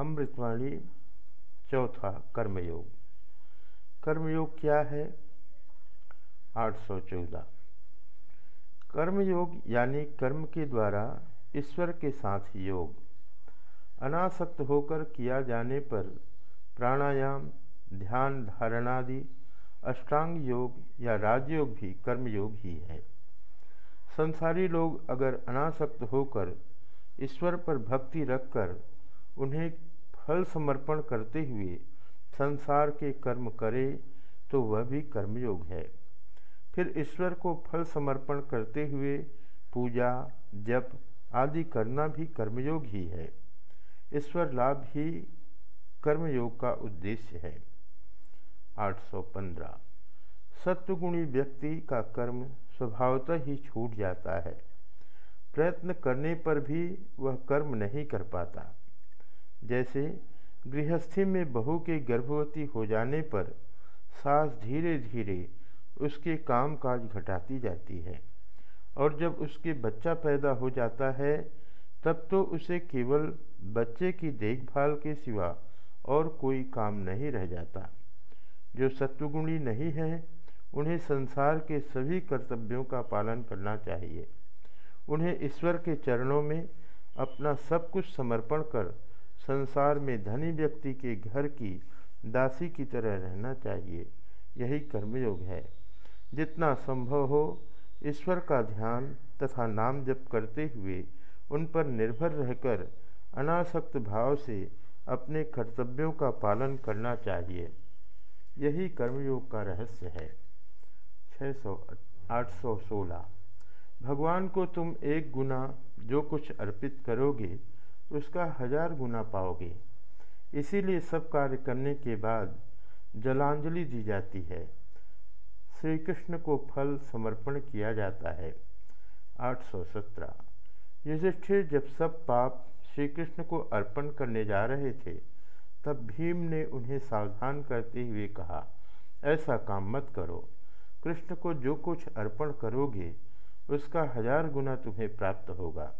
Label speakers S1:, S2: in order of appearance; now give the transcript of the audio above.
S1: अमृतवाणी, चौथा कर्मयोग। कर्मयोग क्या है? आठ सौ चौदह। कर्मयोग यानी कर्म के द्वारा ईश्वर के साथ योग। अनासक्त होकर किया जाने पर प्राणायाम, ध्यान धारणादि, अष्टांग योग या राजयोग भी कर्मयोग ही है। संसारी लोग अगर अनासक्त होकर ईश्वर पर भक्ति रखकर उन्हें फल समर्पण करते हुए संसार के कर्म करे तो वह भी कर्मयोग है। फिर ईश्वर को फल समर्पण करते हुए पूजा, जप आदि करना भी कर्मयोग ही है। ईश्वर लाभ ही कर्मयोग का उद्देश्य है। 815 सत्वगुणी व्यक्ति का कर्म स्वभावतः ही छूट जाता है। प्रयत्न करने पर भी वह कर्म नहीं कर पाता। जैसे गृहस्थी में बहू के गर्भवती हो जाने पर सास धीरे धीरे उसके काम काज घटाती जाती है और जब उसके बच्चा पैदा हो जाता है, तब तो उसे केवल बच्चे की देखभाल के सिवा और कोई काम नहीं रह जाता। जो सत्वगुणी नहीं है, उन्हें संसार के सभी कर्तव्यों का पालन करना चाहिए। उन्हें ईश्वर के चरणों में अपना सब कुछ समर्पण कर संसार में धनी व्यक्ति के घर की दासी की तरह रहना चाहिए। यही कर्मयोग है। जितना संभव हो, ईश्वर का ध्यान तथा नाम जप करते हुए उन पर निर्भर रहकर अनासक्त भाव से अपने कर्तव्यों का पालन करना चाहिए। यही कर्मयोग का रहस्य है। छः सौ आठ सौ सोलह। भगवान को तुम एक गुना जो कुछ अर्पित करोगे उसका हज़ार गुना पाओगे। इसीलिए सब कार्य करने के बाद जलांजलि दी जाती है। श्री कृष्ण को फल समर्पण किया जाता है। 817 युधिष्ठिर जब सब पाप श्री कृष्ण को अर्पण करने जा रहे थे, तब भीम ने उन्हें सावधान करते हुए कहा, ऐसा काम मत करो। कृष्ण को जो कुछ अर्पण करोगे, उसका हज़ार गुना तुम्हें प्राप्त होगा।